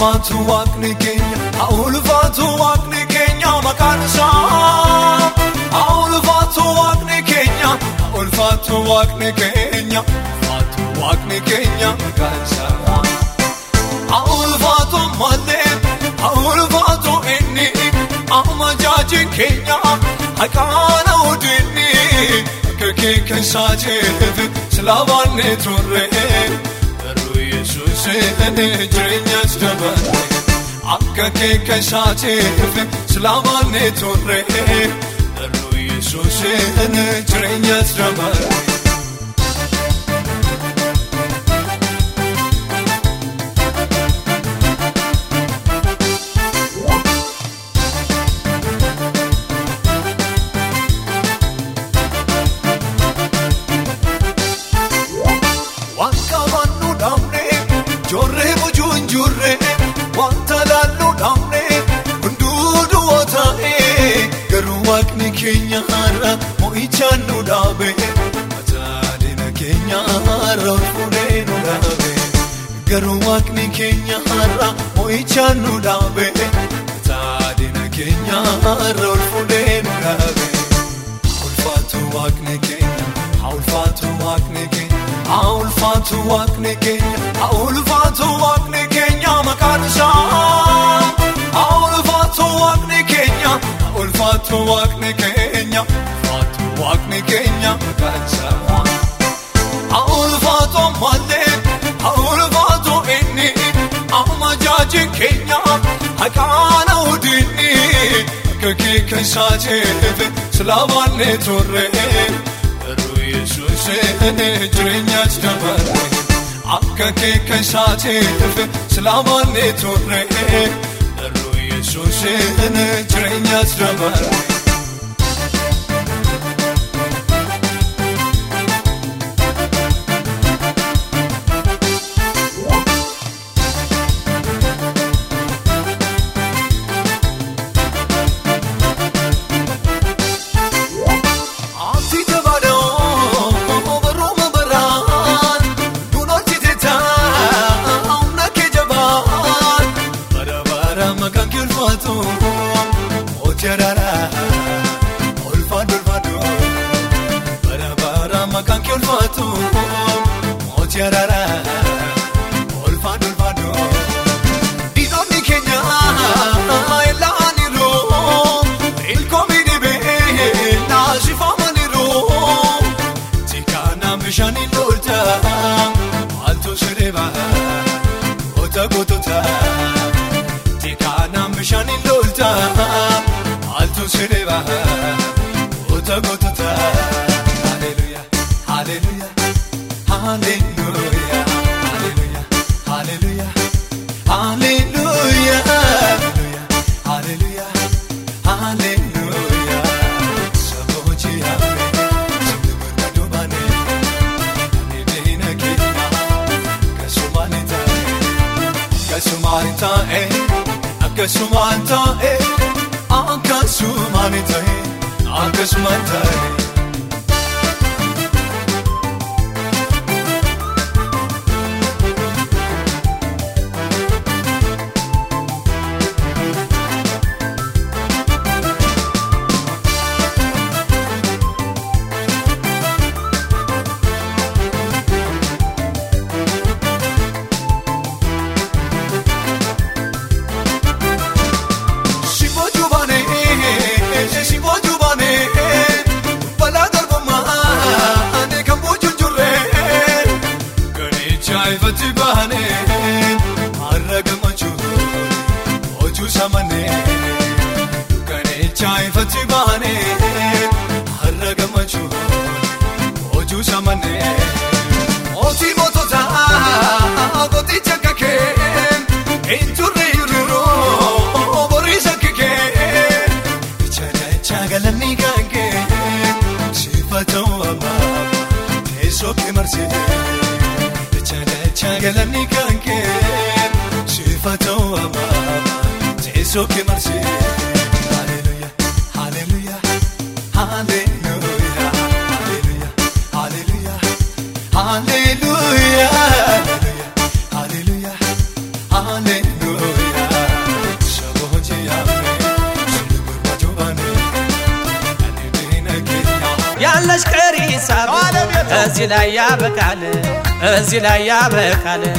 ulfaatu waaqni keenya haa ulfaatu waaqni keenya maqaan isaa haa ulfaatu waaqni keenya haa ulfaatu waaqni keenya ulfaatu waaqni keenya maqaan isaa haa ulfaatu malee haa ulfaatu inni amma jaaji keenya haqaana udinni akka kee keessaa jeefe silaabaanne turre. Yesuus jireenyas dabalee akka kee keessaa jeefe silaabaanne turre. Yesuus jireenyas dabalee. Keenya har'a mo'ichaan nu dhaabe mataadina keenya har'a fuudhee nu dhaabe garuu waaqni keenya har'a mo'ichaan nu dhaabe mataadina keenya har'a fuudhee nu dhaabe ulfaatu waaqni keenya ulfaatu waaqni keenya. Haa ulfaatu waaqni keenya haa ulfaatu waaqni keenya maqaan isaa haa ulfaatu waaqni keenya haa ulfaatu waaqni waaqni keenya maqaan isaa haa ulfaatu malee haa ulfaatu inni amma jaaji keenya haqaana udinni akka kee keessaa jeefe silaabaanne turre. Yesuus jireenyas dabalee akka kee keessaa jeefe silaabaanne turre. Yesuus jireenyas dabalee. Don't. Taa'e akkasumaan taa'e akkasumaan taa'e akkasumaan taa'e. sooke marsee. Haleluya, haleluya, haleluya, haleluya, haleluya, haleluya, haleluya, haleluya. Shaboo jiyame, surii gurba jubane, adeemee nageenya. Yaallash qeeriisa, taasisa yaabakaale, taasisa yaabakaale.